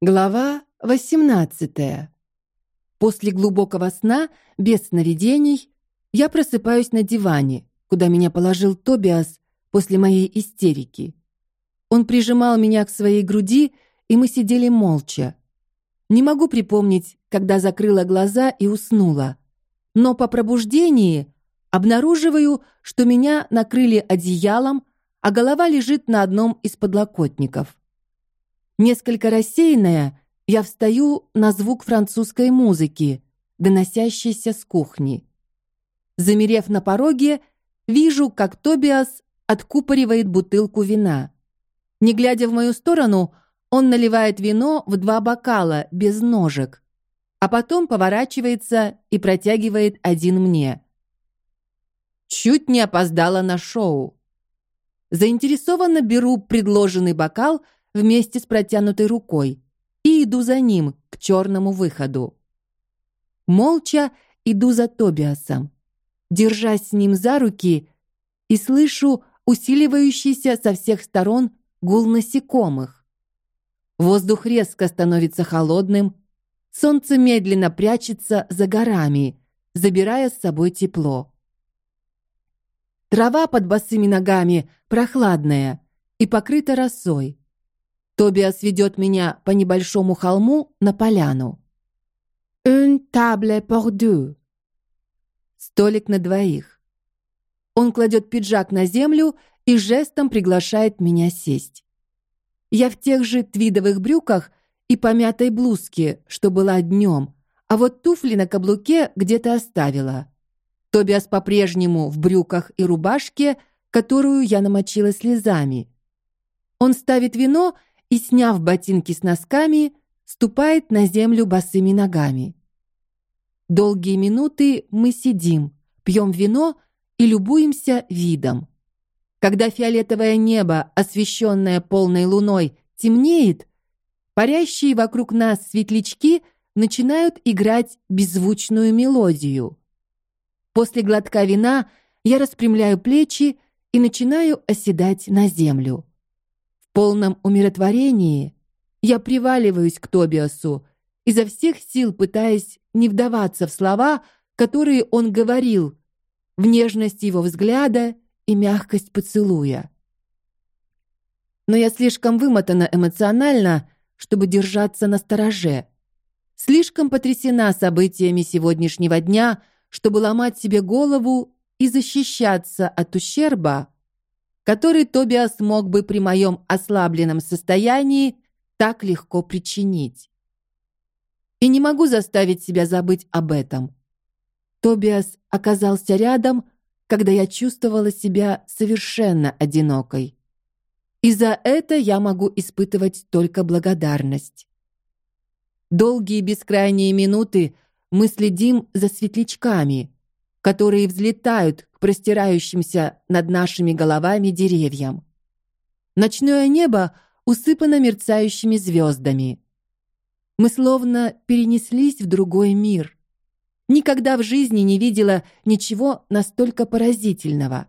Глава 18. После глубокого сна, без сновидений, я просыпаюсь на диване, куда меня положил Тобиас после моей истерики. Он прижимал меня к своей груди, и мы сидели молча. Не могу припомнить, когда закрыла глаза и уснула, но по пробуждении обнаруживаю, что меня накрыли одеялом, а голова лежит на одном из подлокотников. Несколько рассеянная, я встаю на звук французской музыки, доносящейся с кухни. Замерев на пороге, вижу, как Тобиас откупоривает бутылку вина. Не глядя в мою сторону, он наливает вино в два бокала без ножек, а потом поворачивается и протягивает один мне. Чуть не опоздала на шоу. Заинтересованно беру предложенный бокал вместе с протянутой рукой и иду за ним к черному выходу. Молча иду за Тобиасом, держась с ним за руки, и слышу усиливающийся со всех сторон гул насекомых. Воздух резко становится холодным, солнце медленно прячется за горами, забирая с собой тепло. Трава под босыми ногами прохладная и покрыта росой. Тобиас ведет меня по небольшому холму на поляну. «Un table pour deux». Столик на двоих. Он кладет пиджак на землю и жестом приглашает меня сесть. Я в тех же твидовых брюках и помятой блузке, что была днем, а вот туфли на каблуке где-то оставила. Тобиас по-прежнему в брюках и рубашке, которую я намочила слезами. Он ставит вино и, сняв ботинки с носками, ступает на землю босыми ногами. Долгие минуты мы сидим, пьем вино и любуемся видом. Когда фиолетовое небо, освещенное полной луной, темнеет, парящие вокруг нас светлячки начинают играть беззвучную мелодию. После глотка вина я распрямляю плечи и начинаю оседать на землю полном умиротворении я приваливаюсь к Тобиасу, изо всех сил пытаясь не вдаваться в слова, которые он говорил, в нежность его взгляда и мягкость поцелуя. Но я слишком вымотана эмоционально, чтобы держаться на стороже. Слишком потрясена событиями сегодняшнего дня, чтобы ломать себе голову и защищаться от ущерба, который Тобиас мог бы при моем ослабленном состоянии так легко причинить. И не могу заставить себя забыть об этом. Тобиас оказался рядом, когда я чувствовала себя совершенно одинокой. И за это я могу испытывать только благодарность. Долгие бескрайние минуты мы следим за светлячками, которые взлетают простирающимся над нашими головами деревьям. Ночное небо усыпано мерцающими звездами. Мы словно перенеслись в другой мир. Никогда в жизни не видела ничего настолько поразительного.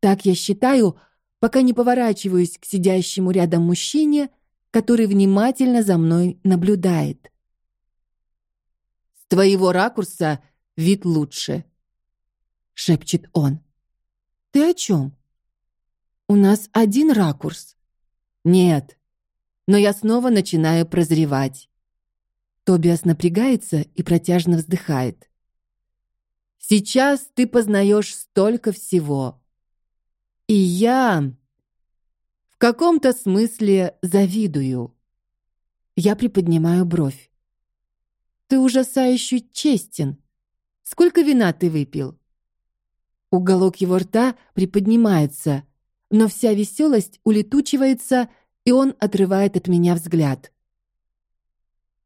Так я считаю, пока не поворачиваюсь к сидящему рядом мужчине, который внимательно за мной наблюдает. С твоего ракурса вид лучше, шепчет он. Ты о чем? У нас один ракурс. Нет. Но я снова начинаю прозревать. Тобиас напрягается и протяжно вздыхает. Сейчас ты познаешь столько всего. И я в каком-то смысле завидую. Я приподнимаю бровь. Ты ужасающе честен. Сколько вина ты выпил? Уголок его рта приподнимается, но вся веселость улетучивается, и он отрывает от меня взгляд.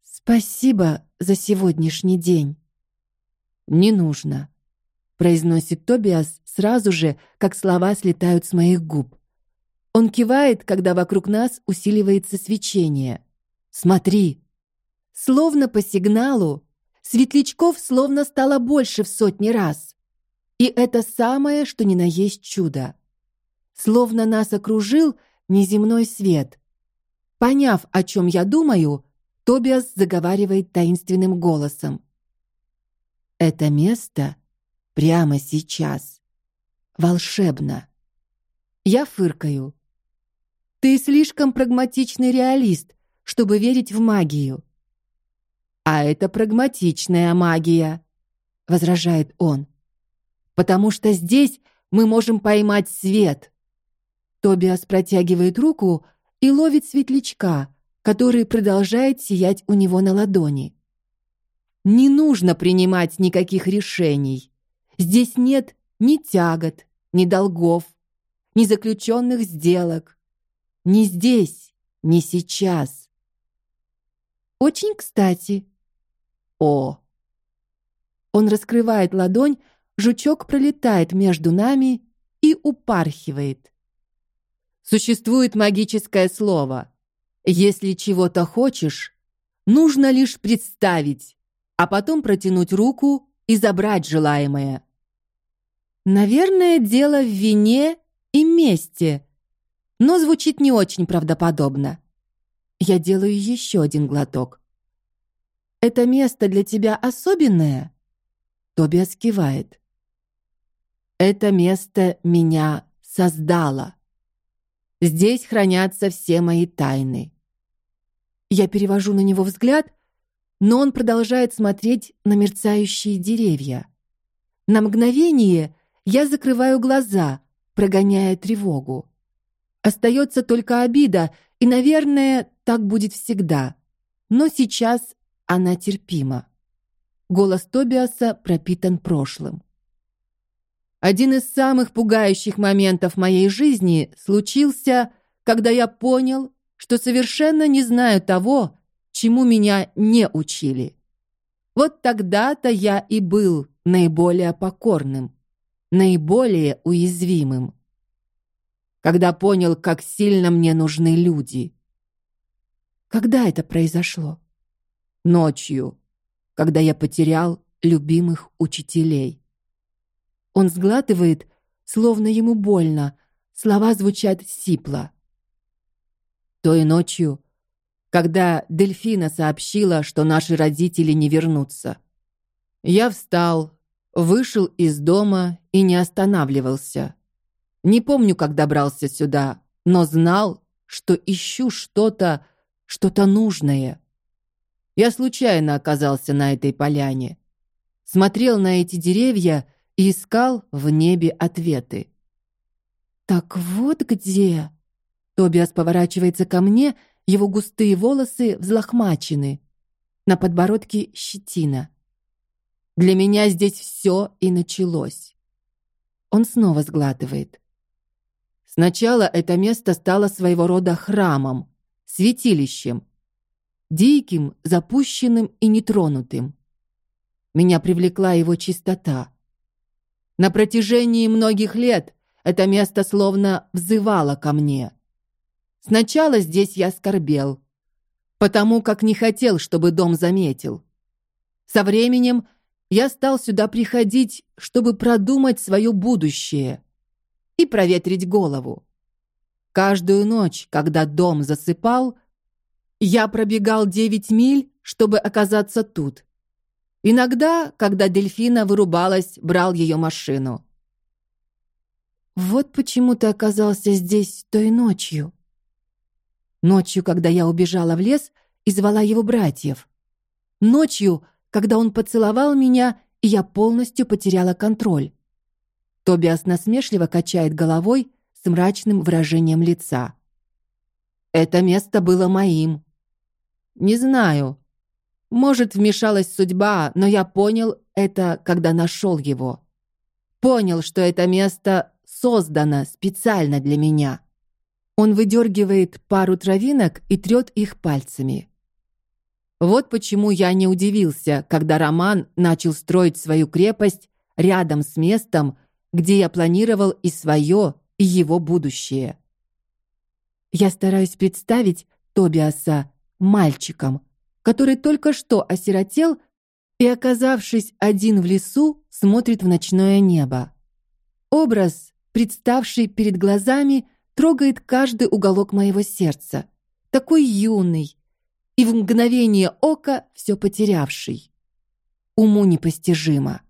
Спасибо за сегодняшний день. Не нужно, произносит Тобиас сразу же, как слова слетают с моих губ. Он кивает, когда вокруг нас усиливается свечение. Смотри, словно по сигналу, светлячков словно стало больше в сотни раз. И это самое, что ни на есть чудо. Словно нас окружил неземной свет. Поняв, о чем я думаю, Тобиас заговаривает таинственным голосом. Это место прямо сейчас волшебно. Я фыркаю. Ты слишком прагматичный реалист, чтобы верить в магию. А это прагматичная магия, возражает он. Потому что здесь мы можем поймать свет. Тобиас протягивает руку и ловит светлячка, который продолжает сиять у него на ладони. Не нужно принимать никаких решений. Здесь нет ни тягот, ни долгов, ни заключенных сделок. Ни здесь, ни сейчас. Очень кстати. О. Он раскрывает ладонь, жучок пролетает между нами и упархивает. Существует магическое слово. Если чего-то хочешь, нужно лишь представить, а потом протянуть руку и забрать желаемое. Наверное, дело в вине и мести, но звучит не очень правдоподобно. Я делаю еще один глоток. Это место для тебя особенное? Тобиас кивает. Это место меня создало. Здесь хранятся все мои тайны. Я перевожу на него взгляд, но он продолжает смотреть на мерцающие деревья. На мгновение я закрываю глаза, прогоняя тревогу. Остается только обида, и, наверное, так будет всегда. Но сейчас она терпима. Голос Тобиаса пропитан прошлым. Один из самых пугающих моментов моей жизни случился, когда я понял, что совершенно не знаю того, чему меня не учили. Вот тогда-то я и был наиболее покорным наиболее уязвимым. Когда понял, как сильно мне нужны люди. Когда это произошло? Ночью, когда я потерял любимых учителей. Он сглатывает, словно ему больно, слова звучат сипло. Той ночью, когда Дельфина сообщила, что наши родители не вернутся. Я встал, вышел из дома и не останавливался. Не помню, как добрался сюда, но знал, что ищу что-то, что-то нужное. Я случайно оказался на этой поляне. Смотрел на эти деревья и искал в небе ответы. Так вот где. Тобиас поворачивается ко мне, его густые волосы взлохмачены, на подбородке щетина. Для меня здесь все и началось. Он снова сглатывает. Сначала это место стало своего рода храмом, святилищем, диким, запущенным и нетронутым. Меня привлекла его чистота. На протяжении многих лет это место словно взывало ко мне. Сначала здесь я скорбел, потому как не хотел, чтобы дом заметил. Со временем я стал сюда приходить, чтобы продумать свое будущее и проветрить голову. Каждую ночь, когда дом засыпал, я пробегал девять миль, чтобы оказаться тут. Иногда, когда дельфина вырубалась, брал ее машину. Вот почему ты оказался здесь той ночью. Ночью, когда я убежала в лес и звала его братьев. Ночью, когда он поцеловал меня, и я полностью потеряла контроль. Тобиас насмешливо качает головой с мрачным выражением лица. Это место было моим. Не знаю. Может, вмешалась судьба, но я понял это, когда нашел его. Понял, что это место создано специально для меня. Он выдергивает пару травинок и трет их пальцами. Вот почему я не удивился, когда Роман начал строить свою крепость рядом с местом, где я планировал и свое, и его будущее. Я стараюсь представить Тобиаса мальчиком, который только что осиротел и, оказавшись один в лесу, смотрит в ночное небо. Образ, представший перед глазами, трогает каждый уголок моего сердца, такой юный и в мгновение ока все потерявший. Уму непостижимо.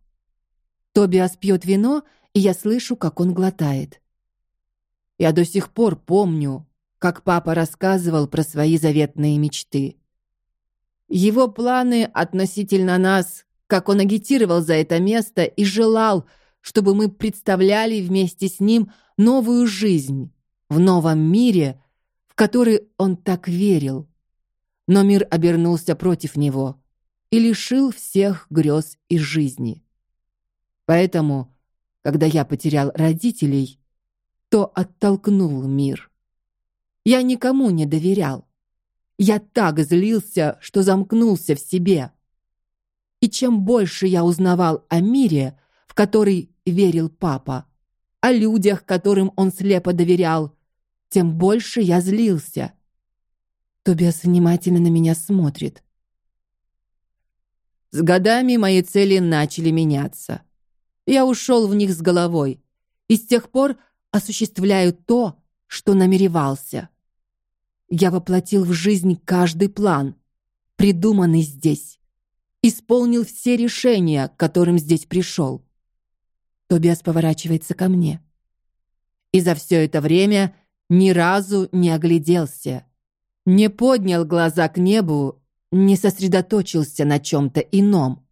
Тобиас пьет вино, и я слышу, как он глотает. Я до сих пор помню, как папа рассказывал про свои заветные мечты. Его планы относительно нас, как он агитировал за это место и желал, чтобы мы представляли вместе с ним новую жизнь в новом мире, в который он так верил. Но мир обернулся против него и лишил всех грез и жизни. Поэтому, когда я потерял родителей, то оттолкнул мир. Я никому не доверял. Я так злился, что замкнулся в себе. И чем больше я узнавал о мире, в который верил папа, о людях, которым он слепо доверял, тем больше я злился. Тобиас внимательно на меня смотрит. С годами мои цели начали меняться. Я ушел в них с головой и с тех пор осуществляю то, что намеревался. Я воплотил в жизнь каждый план, придуманный здесь, исполнил все решения, к которым здесь пришел. Тобиас поворачивается ко мне. И за все это время ни разу не огляделся, не поднял глаза к небу, не сосредоточился на чем то ином.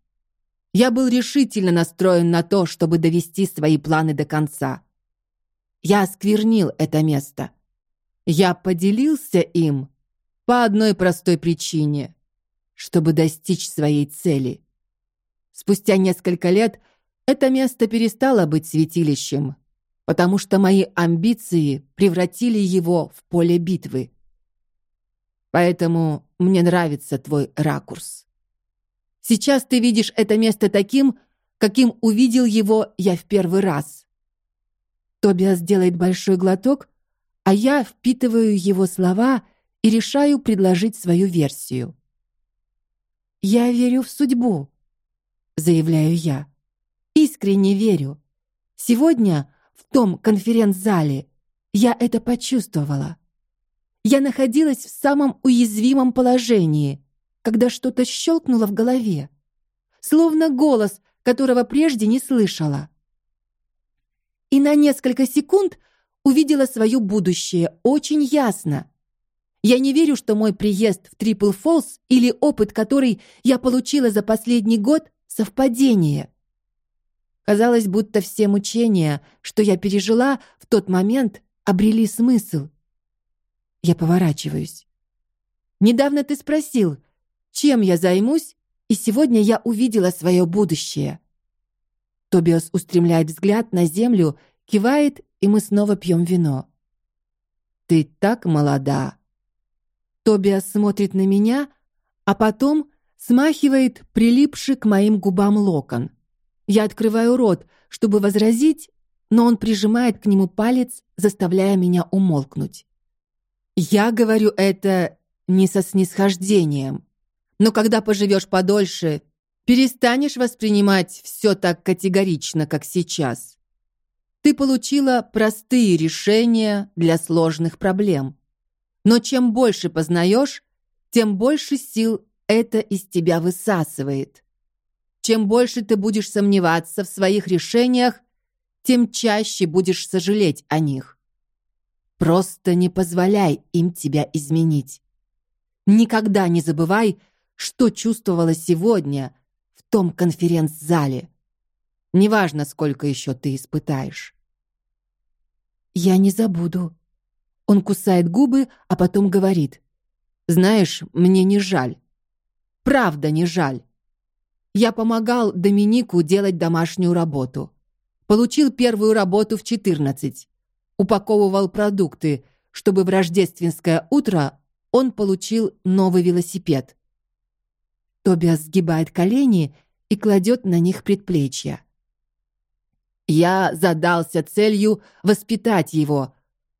Я был решительно настроен на то, чтобы довести свои планы до конца. Я осквернил это место. Я поделился им по одной простой причине, чтобы достичь своей цели. Спустя несколько лет это место перестало быть святилищем, потому что мои амбиции превратили его в поле битвы. Поэтому мне нравится твой ракурс. Сейчас ты видишь это место таким, каким увидел его я в первый раз. Тобиас делает большой глоток, а я впитываю его слова и решаю предложить свою версию. Я верю в судьбу, заявляю я. Искренне верю. Сегодня в том конференц-зале я это почувствовала. Я находилась в самом уязвимом положении, когда что-то щелкнуло в голове, словно голос, которого прежде не слышала и на несколько секунд увидела свое будущее очень ясно. Я не верю, что мой приезд в Трипл Фолс или опыт, который я получила за последний год, совпадение. Казалось, будто все мучения, что я пережила в тот момент, обрели смысл. Я поворачиваюсь. Недавно ты спросил, чем я займусь, и сегодня я увидела свое будущее. Тобиас устремляет взгляд на землю, кивает, и мы снова пьем вино. Ты так молода. Тобиас смотрит на меня, а потом смахивает прилипший к моим губам локон. Я открываю рот, чтобы возразить, но он прижимает к нему палец, заставляя меня умолкнуть. Я говорю это не со снисхождением, но когда поживешь подольше, перестанешь воспринимать все так категорично, как сейчас. Ты получила простые решения для сложных проблем. Но чем больше познаешь, тем больше сил это из тебя высасывает. Чем больше ты будешь сомневаться в своих решениях, тем чаще будешь сожалеть о них. Просто не позволяй им тебя изменить. Никогда не забывай, что чувствовала сегодня, том конференц-зале. Неважно, сколько еще ты испытаешь. Я не забуду. Он кусает губы, а потом говорит: "Знаешь, мне не жаль. Правда, не жаль. Я помогал Доминику делать домашнюю работу. Получил первую работу в 14. Упаковывал продукты, чтобы в рождественское утро он получил новый велосипед. Тобиас сгибает колени и кладет на них предплечья. Я задался целью воспитать его,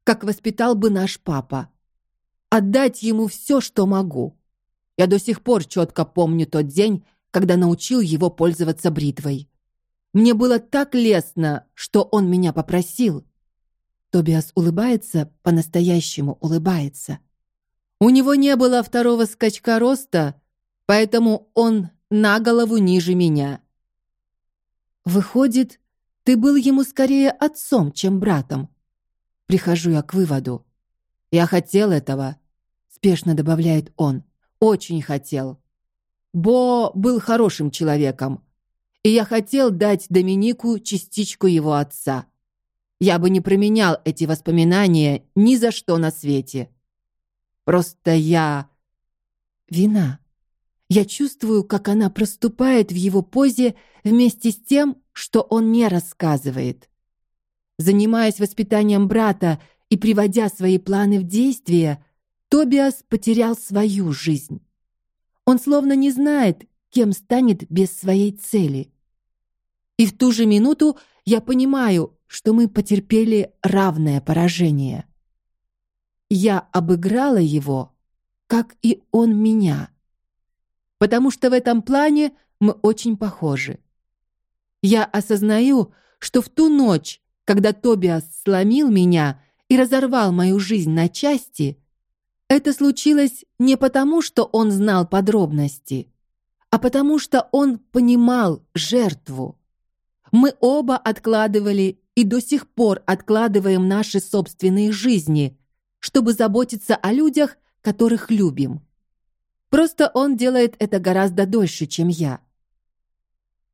как воспитал бы наш папа. Отдать ему все, что могу. Я до сих пор четко помню тот день, когда научил его пользоваться бритвой. Мне было так лестно, что он меня попросил. Тобиас улыбается, по-настоящему улыбается. У него не было второго скачка роста, поэтому он на голову ниже меня. Выходит, ты был ему скорее отцом, чем братом. Прихожу я к выводу. Я хотел этого, спешно добавляет он. Очень хотел. Бо был хорошим человеком, и я хотел дать Доминику частичку его отца. Я бы не променял эти воспоминания ни за что на свете. Просто я вина. Я чувствую, как она проступает в его позе вместе с тем, что он не рассказывает. Занимаясь воспитанием брата и приводя свои планы в действие, Тобиас потерял свою жизнь. Он словно не знает, кем станет без своей цели. И в ту же минуту я понимаю, что мы потерпели равное поражение. Я обыграла его, как и он меня потому что в этом плане мы очень похожи. Я осознаю, что в ту ночь, когда Тобиас сломил меня и разорвал мою жизнь на части, это случилось не потому, что он знал подробности, а потому что он понимал жертву. Мы оба откладывали и до сих пор откладываем наши собственные жизни, чтобы заботиться о людях, которых любим. Просто он делает это гораздо дольше, чем я.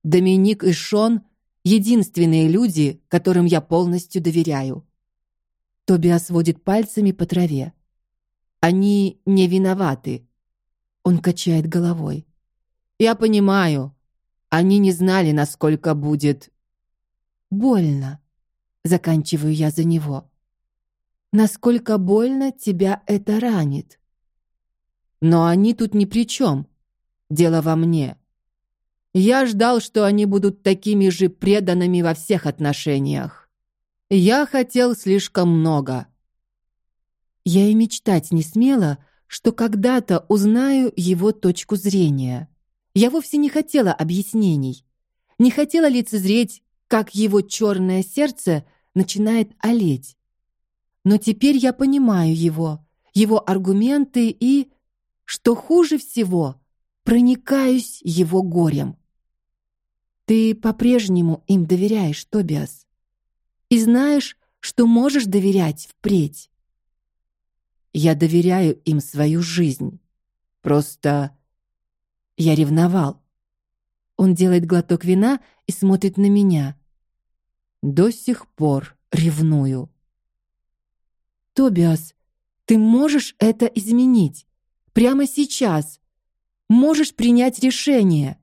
Доминик и Шон единственные люди, которым я полностью доверяю. Тобиас водит пальцами по траве. Они не виноваты. Он качает головой. Я понимаю. Они не знали, насколько будет больно. Заканчиваю я за него. Насколько больно тебя это ранит? Но они тут ни при чем. Дело во мне. Я ждал, что они будут такими же преданными во всех отношениях. Я хотел слишком много. Я и мечтать не смела, что когда-то узнаю его точку зрения. Я вовсе не хотела объяснений, не хотела лицезреть, как его черное сердце начинает олеть. Но теперь я понимаю его, его аргументы и что хуже всего, проникаюсь его горем. Ты по-прежнему им доверяешь, Тобиас, и знаешь, что можешь доверять впредь. Я доверяю им свою жизнь. Просто я ревновал. Он делает глоток вина и смотрит на меня. До сих пор ревную. Тобиас, ты можешь это изменить прямо сейчас. Можешь принять решение.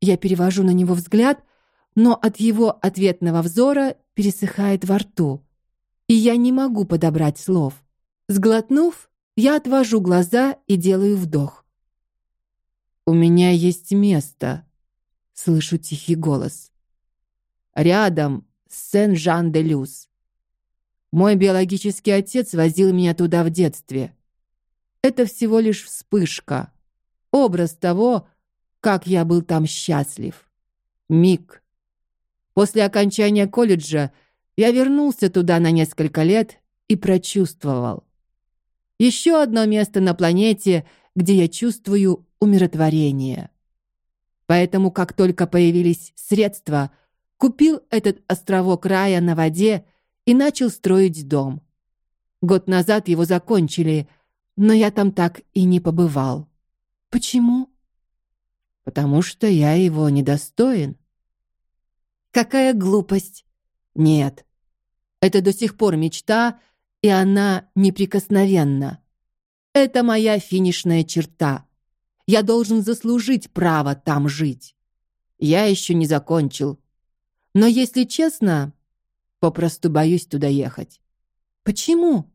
Я перевожу на него взгляд, но от его ответного взора пересыхает во рту, и я не могу подобрать слов. Сглотнув, я отвожу глаза и делаю вдох. У меня есть место, слышу тихий голос. Рядом Сен-Жан-де-Люс. Мой биологический отец возил меня туда в детстве. Это всего лишь вспышка, образ того, как я был там счастлив. Миг. После окончания колледжа я вернулся туда на несколько лет и прочувствовал. Еще одно место на планете, где я чувствую умиротворение. Поэтому, как только появились средства, купил этот островок рая на воде и начал строить дом. Год назад его закончили, но я там так и не побывал. Почему? Потому что я его недостоин. Какая глупость. Нет. Это до сих пор мечта, и она неприкосновенна. Это моя финишная черта. Я должен заслужить право там жить. Я еще не закончил. Но если честно, попросту боюсь туда ехать. Почему?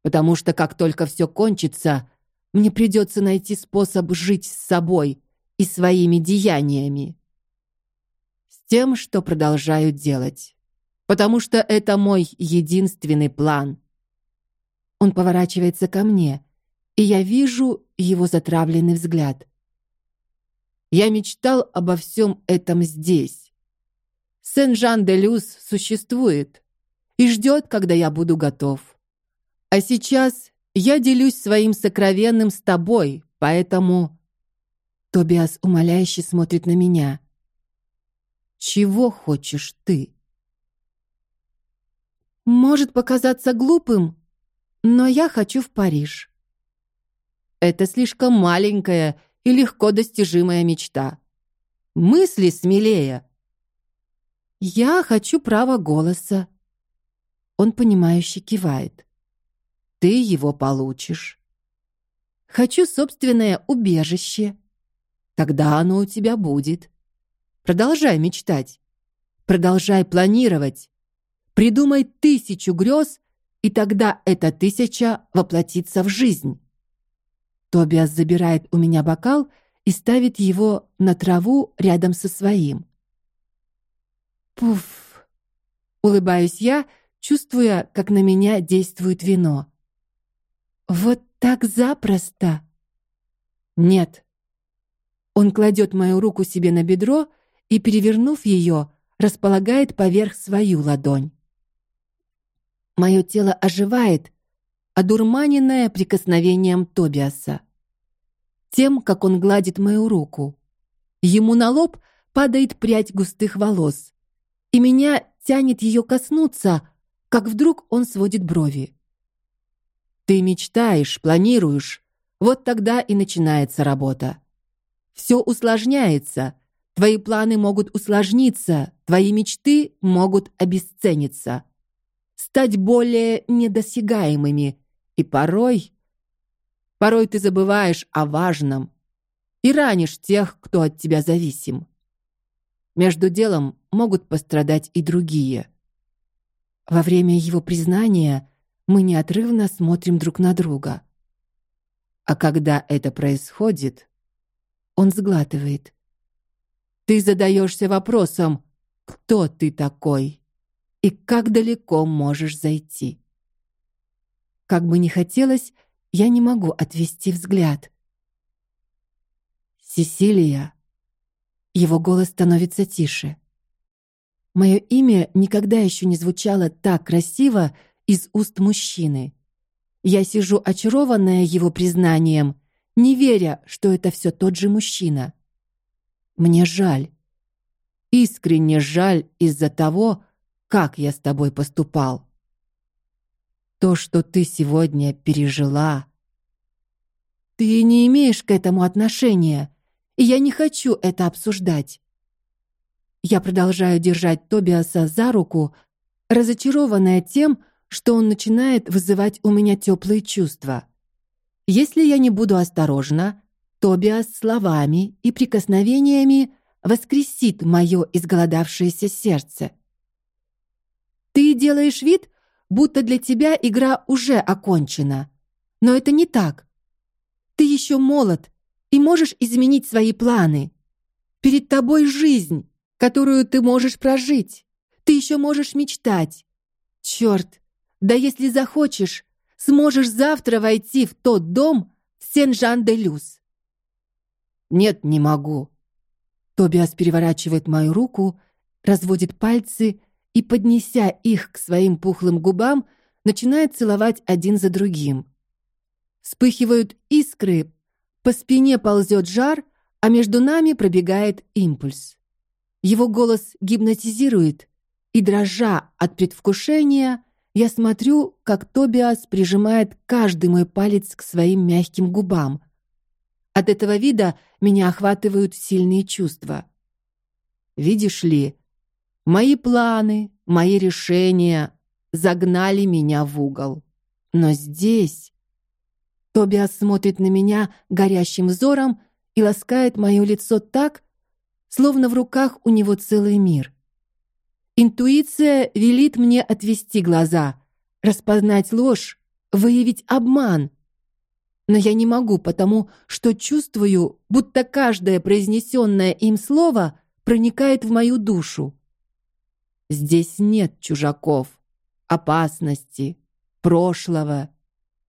потому что как только все кончится, мне придется найти способ жить с собой и своими деяниями. С тем, что продолжаю делать. Потому что это мой единственный план. Он поворачивается ко мне, и я вижу его затравленный взгляд. Я мечтал обо всем этом здесь. Сен-Жан-де-Люс существует и ждет, когда я буду готов. А сейчас Я делюсь своим сокровенным с тобой, поэтому Тобиас умоляюще смотрит на меня. Чего хочешь ты? Может показаться глупым, но я хочу в Париж. Это слишком маленькая и легко достижимая мечта. Мысли смелее. Я хочу права голоса. Он понимающе кивает. Ты его получишь. Хочу собственное убежище. Тогда оно у тебя будет. Продолжай мечтать. Продолжай планировать. Придумай тысячу грез, и тогда эта тысяча воплотится в жизнь. Тобиас забирает у меня бокал и ставит его на траву рядом со своим. Пуф. Улыбаюсь я, чувствуя, как на меня действует вино. Вот так запросто. Нет. Он кладет мою руку себе на бедро и, перевернув ее, располагает поверх свою ладонь. Мое тело оживает, одурманенное прикосновением Тобиаса. Тем, как он гладит мою руку. Ему на лоб падает прядь густых волос, и меня тянет ее коснуться, как вдруг он сводит брови. Ты мечтаешь, планируешь, вот тогда и начинается работа. Все усложняется. Твои планы могут усложниться, твои мечты могут обесцениться, стать более недосягаемыми, и порой порой ты забываешь о важном и ранишь тех, кто от тебя зависим. Между делом могут пострадать и другие. Во время его признания мы неотрывно смотрим друг на друга. А когда это происходит, он сглатывает. Ты задаешься вопросом, кто ты такой и как далеко можешь зайти. Как бы ни хотелось, я не могу отвести взгляд. Сесилия. Его голос становится тише. Мое имя никогда еще не звучало так красиво из уст мужчины. Я сижу очарованная его признанием не веря, что это все тот же мужчина. Мне жаль. Искренне жаль из-за того, как я с тобой поступал. То, что ты сегодня пережила, ты не имеешь к этому отношения, и я не хочу это обсуждать. Я продолжаю держать Тобиаса за руку, разочарованная тем, что он начинает вызывать у меня теплые чувства. Если я не буду осторожна, Тобиас словами и прикосновениями воскресит мое изголодавшееся сердце. Ты делаешь вид, будто для тебя игра уже окончена, но это не так. Ты еще молод и можешь изменить свои планы. Перед тобой жизнь, которую ты можешь прожить. Ты еще можешь мечтать. Черт, да если захочешь, сможешь завтра войти в тот дом в Сен-Жан-де-Люс. Нет, не могу. Тобиас переворачивает мою руку, разводит пальцы и, поднеся их к своим пухлым губам, начинает целовать один за другим. Вспыхивают искры, по спине ползет жар, а между нами пробегает импульс. Его голос гипнотизирует, и дрожа от предвкушения, я смотрю, как Тобиас прижимает каждый мой палец к своим мягким губам. От этого вида меня охватывают сильные чувства. Видишь ли, мои планы, мои решения загнали меня в угол. Но здесь Тобиас смотрит на меня горящим взором и ласкает мое лицо так, словно в руках у него целый мир. Интуиция велит мне отвести глаза, распознать ложь, выявить обман. Но я не могу, потому что чувствую, будто каждое произнесенное им слово проникает в мою душу. Здесь нет чужаков, опасности, прошлого,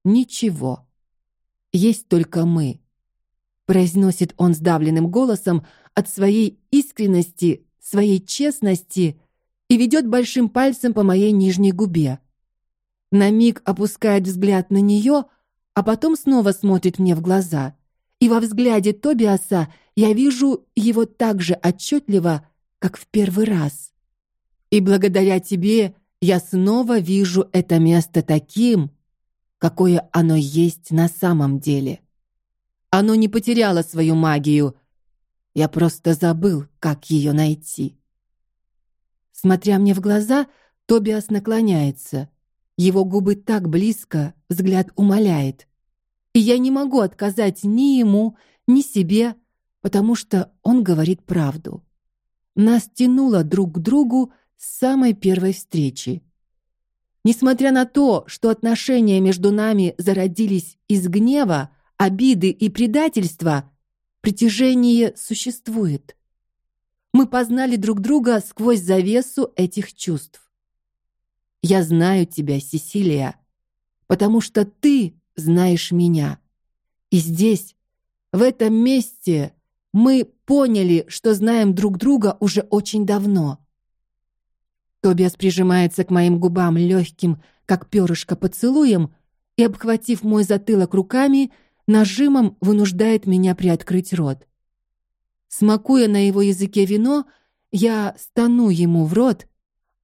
ничего. Есть только мы. Произносит он сдавленным голосом от своей искренности, своей честности и ведет большим пальцем по моей нижней губе. На миг опускает взгляд на нее, а потом снова смотрит мне в глаза. И во взгляде Тобиаса я вижу его так же отчетливо, как в первый раз. И благодаря тебе я снова вижу это место таким, какое оно есть на самом деле. Оно не потеряло свою магию. Я просто забыл, как ее найти. Смотря мне в глаза, Тобиас наклоняется. Его губы так близко, взгляд умоляет. И я не могу отказать ни ему, ни себе, потому что он говорит правду. Нас тянуло друг к другу с самой первой встречи. Несмотря на то, что отношения между нами зародились из гнева, обиды и предательства, притяжение существует. Мы познали друг друга сквозь завесу этих чувств. Я знаю тебя, Сесилия, потому что ты знаешь меня. И здесь, в этом месте, мы поняли, что знаем друг друга уже очень давно. Тобиас прижимается к моим губам легким, как перышко, поцелуем и, обхватив мой затылок руками, нажимом вынуждает меня приоткрыть рот. Смакуя на его языке вино, я стану ему в рот,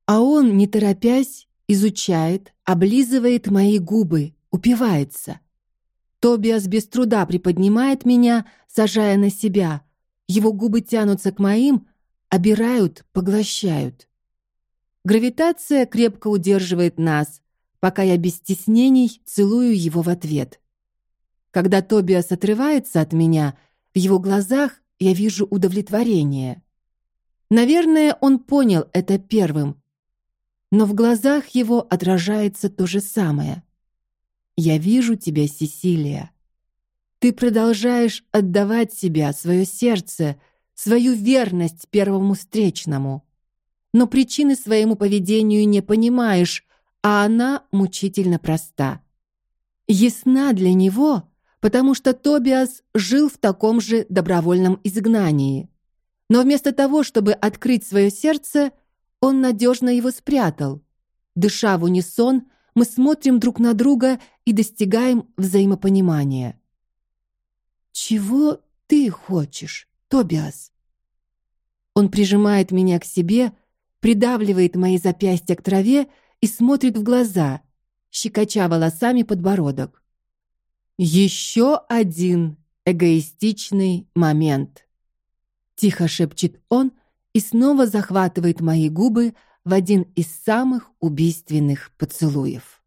а он, не торопясь, изучает, облизывает мои губы, упивается. Тобиас без труда приподнимает меня, сажая на себя. Его губы тянутся к моим, обирают, поглощают. Гравитация крепко удерживает нас, пока я без стеснений целую его в ответ. Когда Тобиас отрывается от меня, в его глазах я вижу удовлетворение. Наверное, он понял это первым, но в глазах его отражается то же самое. Я вижу тебя, Сесилия. Ты продолжаешь отдавать себя, свое сердце, свою верность первому встречному но причины своему поведению не понимаешь, а она мучительно проста. Ясна для него, потому что Тобиас жил в таком же добровольном изгнании. Но вместо того, чтобы открыть свое сердце, он надежно его спрятал. Дыша в унисон, мы смотрим друг на друга и достигаем взаимопонимания. Чего ты хочешь, Тобиас? Он прижимает меня к себе, придавливает мои запястья к траве и смотрит в глаза, щекоча волосами подбородок. Еще один эгоистичный момент. Тихо шепчет он и снова захватывает мои губы в один из самых убийственных поцелуев.